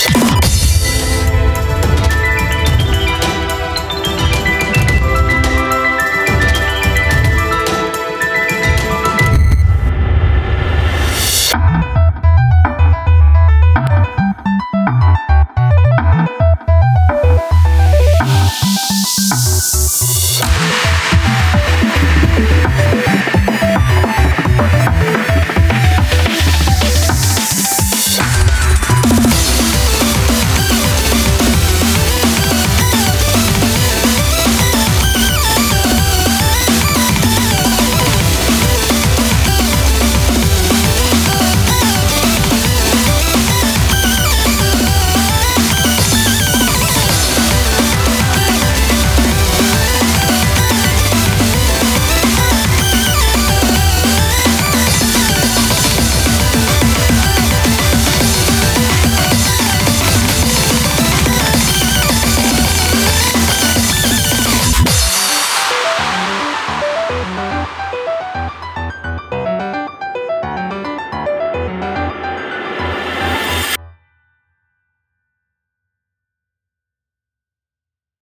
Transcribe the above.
Podcast.